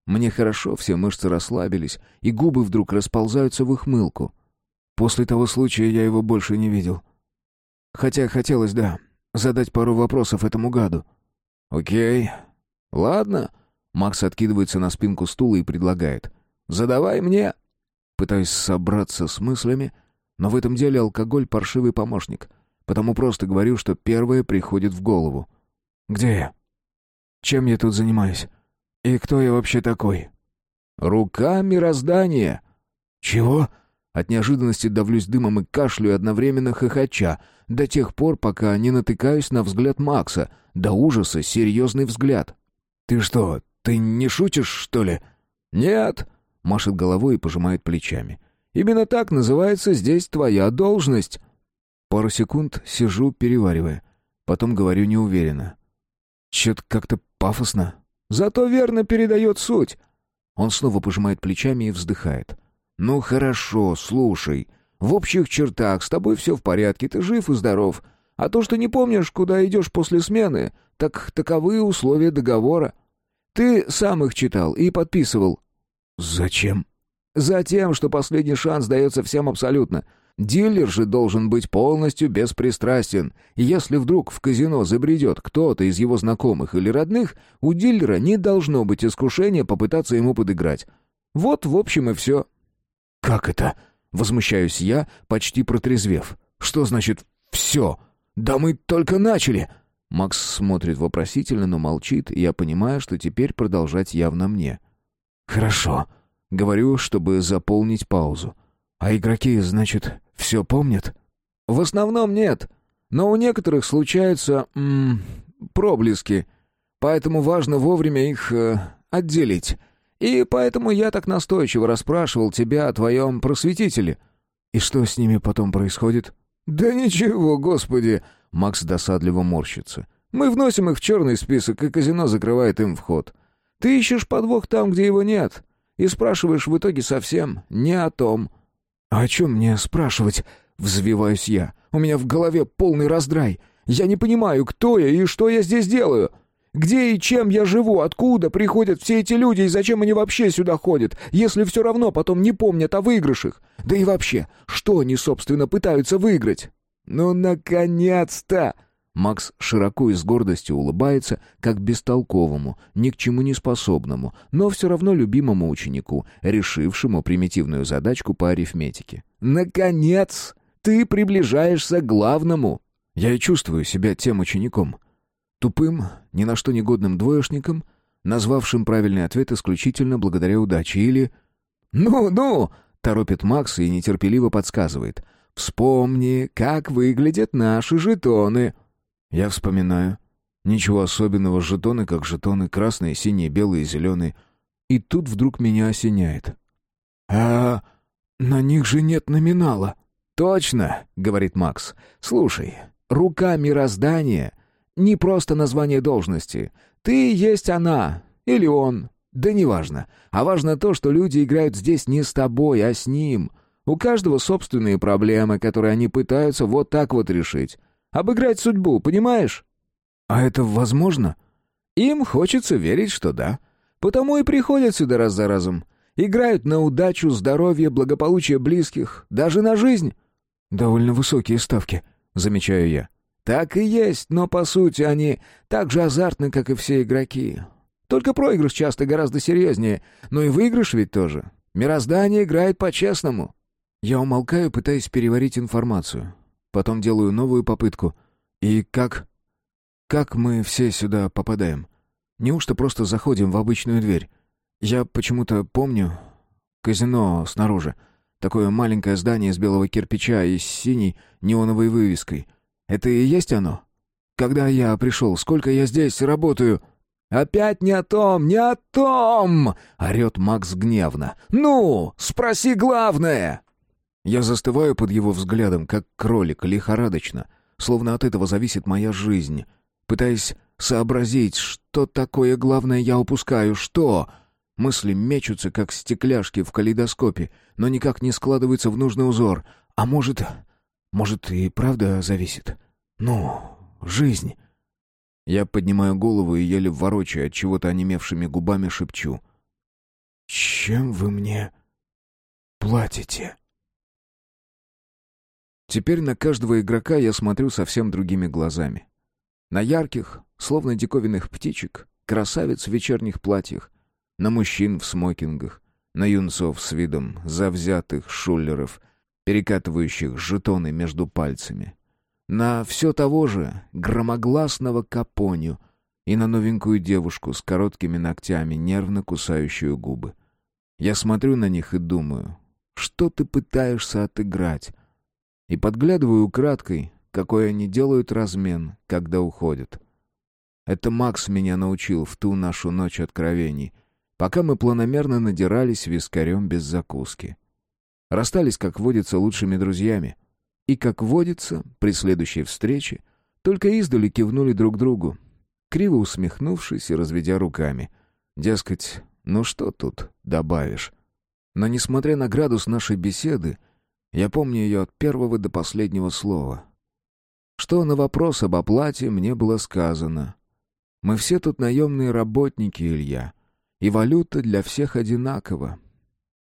Мне хорошо, все мышцы расслабились, и губы вдруг расползаются в их мылку. После того случая я его больше не видел. Хотя хотелось, да, задать пару вопросов этому гаду. «Окей. Ладно». Макс откидывается на спинку стула и предлагает. «Задавай мне». Пытаюсь собраться с мыслями, но в этом деле алкоголь — паршивый помощник. Потому просто говорю, что первое приходит в голову. «Где я? Чем я тут занимаюсь?» «И кто я вообще такой?» «Рука мироздания». «Чего?» От неожиданности давлюсь дымом и кашлю одновременно хохоча, до тех пор, пока не натыкаюсь на взгляд Макса, до ужаса серьезный взгляд. «Ты что, ты не шутишь, что ли?» «Нет», — машет головой и пожимает плечами. «Именно так называется здесь твоя должность». Пару секунд сижу, переваривая. Потом говорю неуверенно. «Чё-то как-то пафосно». Зато верно передает суть». Он снова пожимает плечами и вздыхает. «Ну хорошо, слушай. В общих чертах с тобой все в порядке, ты жив и здоров. А то, что не помнишь, куда идешь после смены, так таковы условия договора. Ты сам их читал и подписывал». «Зачем?» «Затем, что последний шанс дается всем абсолютно. Дилер же должен быть полностью беспристрастен. если вдруг в казино забредет кто-то из его знакомых или родных, у дилера не должно быть искушения попытаться ему подыграть. Вот, в общем, и все. «Как это?» — возмущаюсь я, почти протрезвев. «Что значит «все»? Да мы только начали!» Макс смотрит вопросительно, но молчит, и я понимаю, что теперь продолжать явно мне. «Хорошо», — говорю, чтобы заполнить паузу. «А игроки, значит, все помнят?» «В основном нет. Но у некоторых случаются... М -м, проблески. Поэтому важно вовремя их э, отделить. И поэтому я так настойчиво расспрашивал тебя о твоем просветителе». «И что с ними потом происходит?» «Да ничего, господи!» Макс досадливо морщится. «Мы вносим их в черный список, и казино закрывает им вход. Ты ищешь подвох там, где его нет, и спрашиваешь в итоге совсем не о том». «А о чем мне спрашивать?» — взвиваюсь я. «У меня в голове полный раздрай. Я не понимаю, кто я и что я здесь делаю. Где и чем я живу, откуда приходят все эти люди и зачем они вообще сюда ходят, если все равно потом не помнят о выигрышах? Да и вообще, что они, собственно, пытаются выиграть?» «Ну, наконец-то!» Макс широко и с гордостью улыбается, как бестолковому, ни к чему не способному, но все равно любимому ученику, решившему примитивную задачку по арифметике. «Наконец! Ты приближаешься к главному!» Я и чувствую себя тем учеником. Тупым, ни на что негодным двоечником, назвавшим правильный ответ исключительно благодаря удаче, или... «Ну-ну!» Торопит Макс и нетерпеливо подсказывает. «Вспомни, как выглядят наши жетоны». Я вспоминаю. Ничего особенного, жетоны как жетоны, красные, синие, белые, зеленые. И тут вдруг меня осеняет. «А на них же нет номинала». «Точно», — говорит Макс. «Слушай, рука мироздания — не просто название должности. Ты есть она, или он, да неважно. А важно то, что люди играют здесь не с тобой, а с ним. У каждого собственные проблемы, которые они пытаются вот так вот решить. Обыграть судьбу, понимаешь? А это возможно? Им хочется верить, что да. Потому и приходят сюда раз за разом. Играют на удачу, здоровье, благополучие близких, даже на жизнь. Довольно высокие ставки, замечаю я. Так и есть, но по сути они так же азартны, как и все игроки. Только проигрыш часто гораздо серьезнее, но и выигрыш ведь тоже. Мироздание играет по-честному. Я умолкаю, пытаясь переварить информацию. Потом делаю новую попытку. И как... Как мы все сюда попадаем? Неужто просто заходим в обычную дверь? Я почему-то помню казино снаружи. Такое маленькое здание из белого кирпича и с синей неоновой вывеской. Это и есть оно? Когда я пришел, сколько я здесь работаю... «Опять не о том, не о том!» — орет Макс гневно. «Ну, спроси главное!» Я застываю под его взглядом, как кролик, лихорадочно, словно от этого зависит моя жизнь, пытаясь сообразить, что такое главное я упускаю, что... Мысли мечутся, как стекляшки в калейдоскопе, но никак не складываются в нужный узор. А может... может и правда зависит? Ну, жизнь... Я поднимаю голову и еле ворочая от чего-то онемевшими губами шепчу. «Чем вы мне платите?» Теперь на каждого игрока я смотрю совсем другими глазами. На ярких, словно диковинных птичек, красавиц в вечерних платьях, на мужчин в смокингах, на юнцов с видом завзятых шулеров, перекатывающих жетоны между пальцами на все того же громогласного капоню и на новенькую девушку с короткими ногтями, нервно кусающую губы. Я смотрю на них и думаю, что ты пытаешься отыграть? И подглядываю украдкой, какой они делают размен, когда уходят. Это Макс меня научил в ту нашу ночь откровений, пока мы планомерно надирались вискарем без закуски. Расстались, как водится, лучшими друзьями — и, как водится, при следующей встрече, только издали кивнули друг другу, криво усмехнувшись и разведя руками. Дескать, ну что тут добавишь? Но, несмотря на градус нашей беседы, я помню ее от первого до последнего слова. Что на вопрос об оплате мне было сказано. Мы все тут наемные работники, Илья, и валюта для всех одинакова.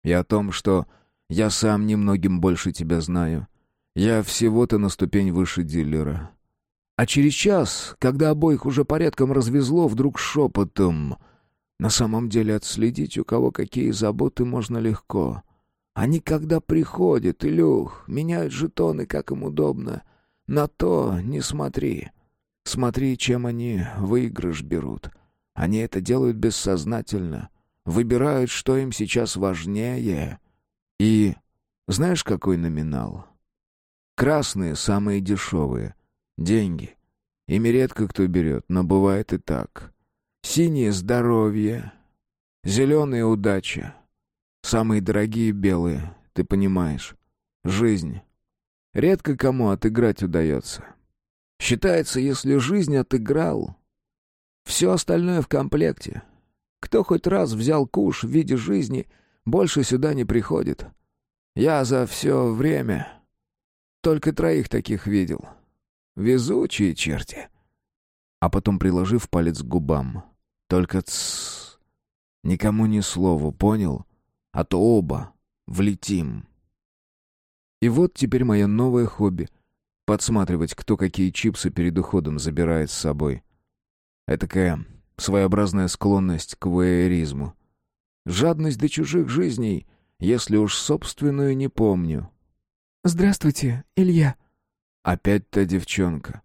И о том, что я сам немногим больше тебя знаю — я всего-то на ступень выше дилера. А через час, когда обоих уже порядком развезло, вдруг шепотом... На самом деле отследить, у кого какие заботы, можно легко. Они когда приходят, Илюх, меняют жетоны, как им удобно. На то не смотри. Смотри, чем они выигрыш берут. Они это делают бессознательно. Выбирают, что им сейчас важнее. И знаешь, какой номинал? Красные самые дешевые. Деньги. Ими редко кто берет, но бывает и так. Синие — здоровье. Зеленые — удача. Самые дорогие — белые, ты понимаешь. Жизнь. Редко кому отыграть удается. Считается, если жизнь отыграл, все остальное в комплекте. Кто хоть раз взял куш в виде жизни, больше сюда не приходит. Я за все время только троих таких видел. Везучие черти. А потом, приложив палец к губам. Только тссс. Никому ни слову, понял? А то оба влетим. И вот теперь мое новое хобби — подсматривать, кто какие чипсы перед уходом забирает с собой. Этакая своеобразная склонность к воеризму. Жадность до чужих жизней, если уж собственную не помню. «Здравствуйте, Илья». Опять та девчонка.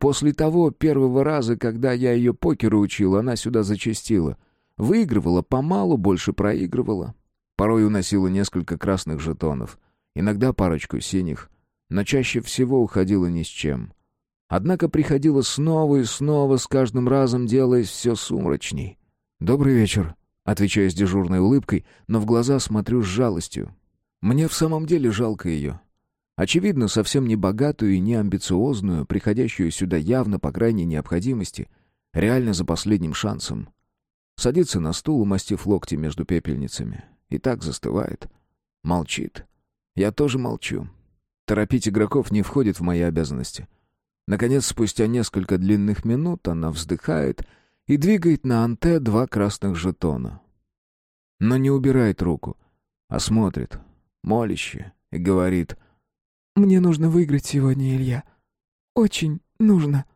После того первого раза, когда я ее покеру учил, она сюда зачастила. Выигрывала помалу, больше проигрывала. Порой уносила несколько красных жетонов, иногда парочку синих, но чаще всего уходила ни с чем. Однако приходила снова и снова, с каждым разом делаясь все сумрачней. «Добрый вечер», — отвечаю с дежурной улыбкой, но в глаза смотрю с жалостью. Мне в самом деле жалко ее. Очевидно, совсем не богатую и не амбициозную, приходящую сюда явно по крайней необходимости, реально за последним шансом. Садится на стул, умастив локти между пепельницами. И так застывает. Молчит. Я тоже молчу. Торопить игроков не входит в мои обязанности. Наконец, спустя несколько длинных минут, она вздыхает и двигает на анте два красных жетона. Но не убирает руку, а смотрит, моляще, и говорит «Мне нужно выиграть сегодня, Илья. Очень нужно».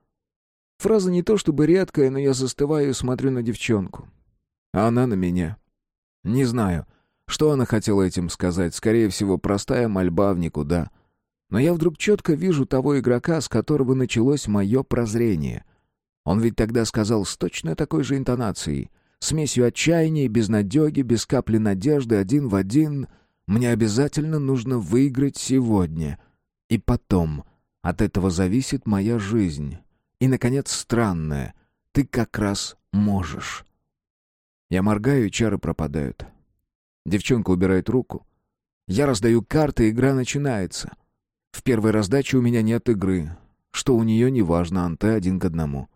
Фраза не то чтобы редкая, но я застываю и смотрю на девчонку. А она на меня. Не знаю, что она хотела этим сказать. Скорее всего, простая мольба в никуда. Но я вдруг четко вижу того игрока, с которого началось мое прозрение. Он ведь тогда сказал с точно такой же интонацией. Смесью отчаяния безнадеги, без капли надежды, один в один. Мне обязательно нужно выиграть сегодня. И потом. От этого зависит моя жизнь. И, наконец, странное. Ты как раз можешь. Я моргаю, и чары пропадают. Девчонка убирает руку. Я раздаю карты, игра начинается. В первой раздаче у меня нет игры. Что у нее, неважно, анте один к одному.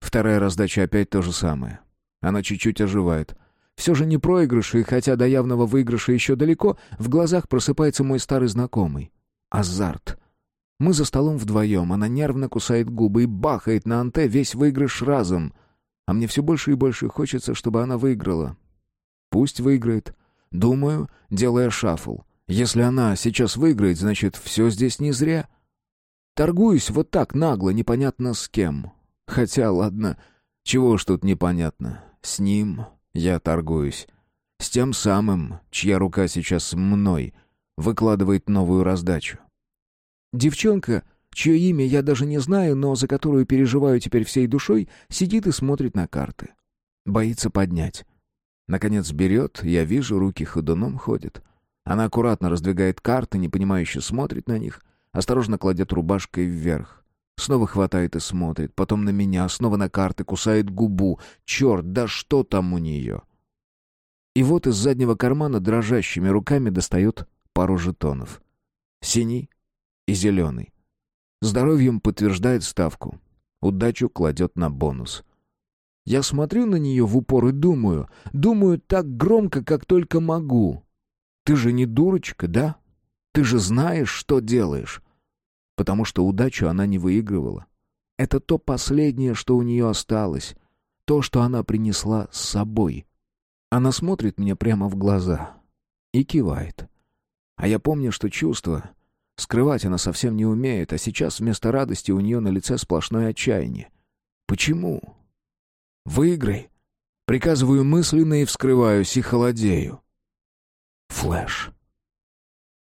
Вторая раздача опять то же самое. Она чуть-чуть оживает. Все же не проигрыш, и хотя до явного выигрыша еще далеко, в глазах просыпается мой старый знакомый. Азарт. Мы за столом вдвоем, она нервно кусает губы и бахает на анте весь выигрыш разом. А мне все больше и больше хочется, чтобы она выиграла. Пусть выиграет. Думаю, делая шафл. Если она сейчас выиграет, значит, все здесь не зря. Торгуюсь вот так нагло, непонятно с кем. Хотя, ладно, чего уж тут непонятно. С ним я торгуюсь. С тем самым, чья рука сейчас мной выкладывает новую раздачу. Девчонка, чье имя я даже не знаю, но за которую переживаю теперь всей душой, сидит и смотрит на карты. Боится поднять. Наконец берет, я вижу, руки ходуном ходят. Она аккуратно раздвигает карты, непонимающе смотрит на них, осторожно кладет рубашкой вверх. Снова хватает и смотрит, потом на меня, снова на карты, кусает губу. Черт, да что там у нее? И вот из заднего кармана дрожащими руками достает пару жетонов. Синий, и зеленый. Здоровьем подтверждает ставку. Удачу кладет на бонус. Я смотрю на нее в упор и думаю, думаю так громко, как только могу. Ты же не дурочка, да? Ты же знаешь, что делаешь. Потому что удачу она не выигрывала. Это то последнее, что у нее осталось. То, что она принесла с собой. Она смотрит мне прямо в глаза и кивает. А я помню, что чувство Скрывать она совсем не умеет, а сейчас вместо радости у нее на лице сплошное отчаяние. Почему? Выиграй. Приказываю мысленно и вскрываюсь, и холодею. Флэш.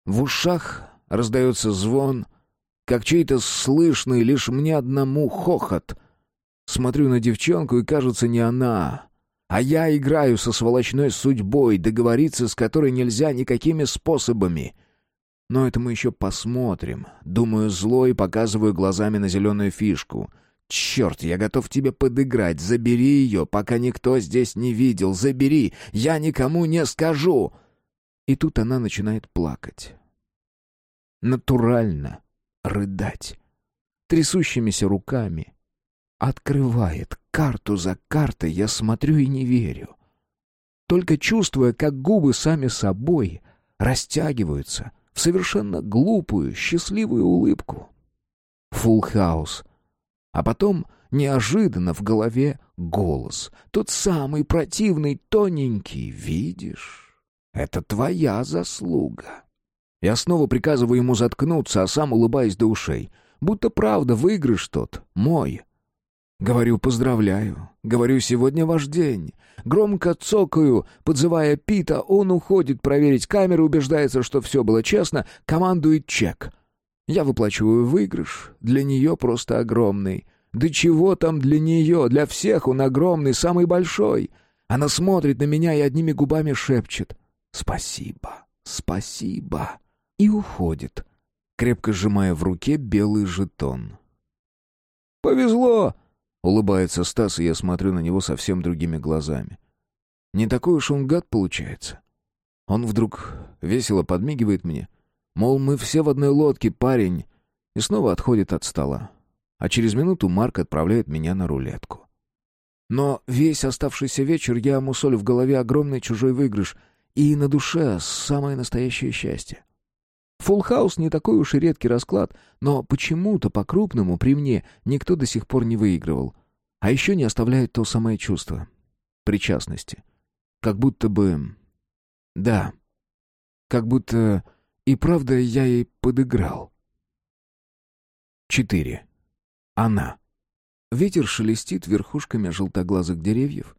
В ушах раздается звон, как чей-то слышный лишь мне одному хохот. Смотрю на девчонку, и кажется, не она, а я играю со сволочной судьбой, договориться с которой нельзя никакими способами. Но это мы еще посмотрим. Думаю, злой, показываю глазами на зеленую фишку. Черт, я готов тебе подыграть. Забери ее, пока никто здесь не видел. Забери, я никому не скажу. И тут она начинает плакать. Натурально рыдать. Трясущимися руками. Открывает карту за картой, я смотрю и не верю. Только чувствуя, как губы сами собой растягиваются — в совершенно глупую, счастливую улыбку. Фулл хаус. А потом неожиданно в голове голос. Тот самый противный, тоненький. Видишь? Это твоя заслуга. Я снова приказываю ему заткнуться, а сам улыбаюсь до ушей. Будто правда выигрыш тот, мой. Говорю «поздравляю». Говорю «сегодня ваш день». Громко цокаю, подзывая Пита, он уходит проверить камеру, убеждается, что все было честно, командует чек. Я выплачиваю выигрыш, для нее просто огромный. Да чего там для нее, для всех он огромный, самый большой. Она смотрит на меня и одними губами шепчет. «Спасибо, спасибо!» и уходит, крепко сжимая в руке белый жетон. «Повезло!» — улыбается Стас, и я смотрю на него совсем другими глазами. Не такой уж он гад получается. Он вдруг весело подмигивает мне, мол, мы все в одной лодке, парень, и снова отходит от стола. А через минуту Марк отправляет меня на рулетку. Но весь оставшийся вечер я мусолю в голове огромный чужой выигрыш, и на душе самое настоящее счастье. Фулл-хаус не такой уж и редкий расклад, но почему-то по-крупному при мне никто до сих пор не выигрывал. А еще не оставляет то самое чувство — причастности. Как будто бы... Да, как будто и правда я ей подыграл. 4. Она. Ветер шелестит верхушками желтоглазых деревьев,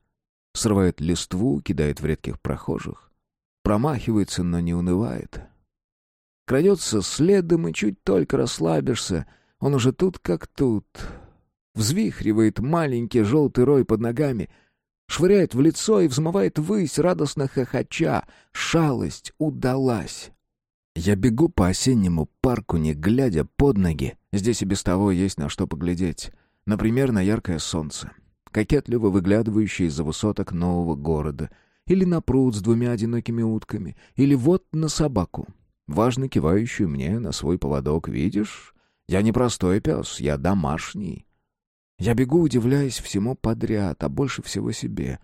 срывает листву, кидает в редких прохожих, промахивается, но не унывает. Крадется следом, и чуть только расслабишься, он уже тут как тут. Взвихривает маленький желтый рой под ногами, швыряет в лицо и взмывает ввысь, радостно хохоча. Шалость удалась. Я бегу по осеннему парку, не глядя под ноги. Здесь и без того есть на что поглядеть. Например, на яркое солнце, кокетливо выглядывающее из-за высоток нового города, или на пруд с двумя одинокими утками, или вот на собаку, важно кивающую мне на свой поводок. «Видишь? Я не простой пес, я домашний». Я бегу, удивляясь всему подряд, а больше всего себе.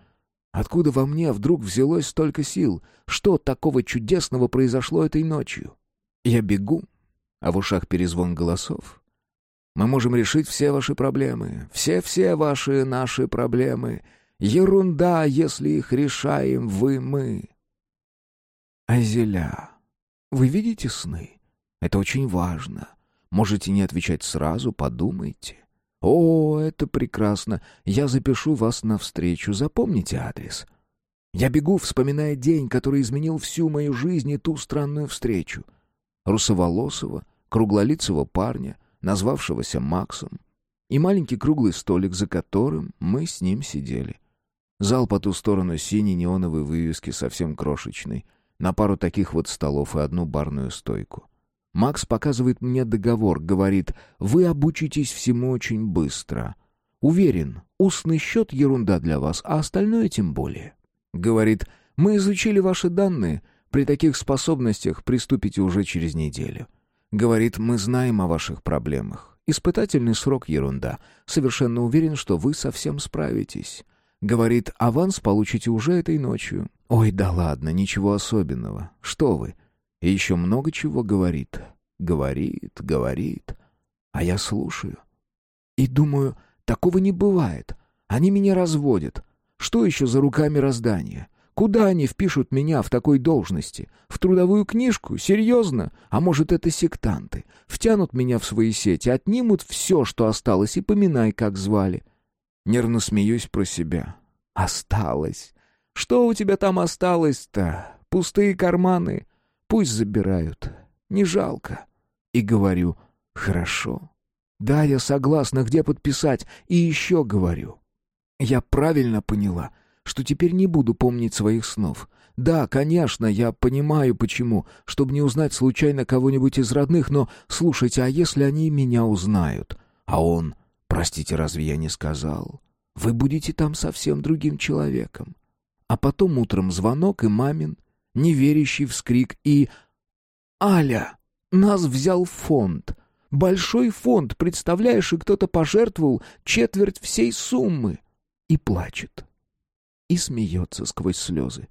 Откуда во мне вдруг взялось столько сил? Что такого чудесного произошло этой ночью? Я бегу, а в ушах перезвон голосов. Мы можем решить все ваши проблемы, все-все ваши наши проблемы. Ерунда, если их решаем вы мы. Азеля. Вы видите сны? Это очень важно. Можете не отвечать сразу, подумайте. О, это прекрасно. Я запишу вас на встречу. Запомните адрес. Я бегу, вспоминая день, который изменил всю мою жизнь и ту странную встречу. Русоволосого, круглолицего парня, назвавшегося Максом, и маленький круглый столик, за которым мы с ним сидели. Зал по ту сторону синей неоновой вывески, совсем крошечный — на пару таких вот столов и одну барную стойку. Макс показывает мне договор, говорит, вы обучитесь всему очень быстро. Уверен, устный счет — ерунда для вас, а остальное тем более. Говорит, мы изучили ваши данные, при таких способностях приступите уже через неделю. Говорит, мы знаем о ваших проблемах. Испытательный срок — ерунда. Совершенно уверен, что вы совсем справитесь. Говорит, аванс получите уже этой ночью. Ой, да ладно, ничего особенного. Что вы? И еще много чего говорит. Говорит, говорит. А я слушаю. И думаю, такого не бывает. Они меня разводят. Что еще за руками раздания? Куда они впишут меня в такой должности? В трудовую книжку? Серьезно? А может, это сектанты? Втянут меня в свои сети, отнимут все, что осталось, и поминай, как звали. Нервно смеюсь про себя. Осталось. Что у тебя там осталось-то? Пустые карманы. Пусть забирают. Не жалко. И говорю, хорошо. Да, я согласна, где подписать. И еще говорю. Я правильно поняла, что теперь не буду помнить своих снов. Да, конечно, я понимаю, почему, чтобы не узнать случайно кого-нибудь из родных, но, слушайте, а если они меня узнают? А он, простите, разве я не сказал? Вы будете там совсем другим человеком. А потом утром звонок и мамин, неверящий вскрик и... «Аля! Нас взял фонд! Большой фонд, представляешь, и кто-то пожертвовал четверть всей суммы!» И плачет. И смеется сквозь слезы.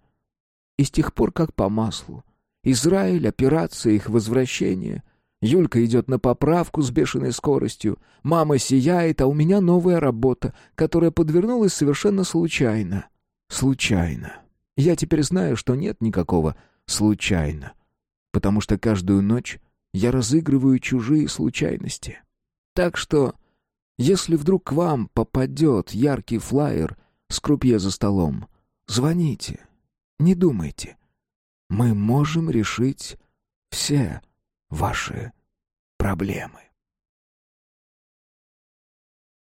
И с тех пор как по маслу. Израиль, операция, их возвращение — Юлька идет на поправку с бешеной скоростью. Мама сияет, а у меня новая работа, которая подвернулась совершенно случайно. Случайно. Я теперь знаю, что нет никакого «случайно». Потому что каждую ночь я разыгрываю чужие случайности. Так что, если вдруг к вам попадет яркий флаер с крупье за столом, звоните, не думайте. Мы можем решить все ваши проблемы.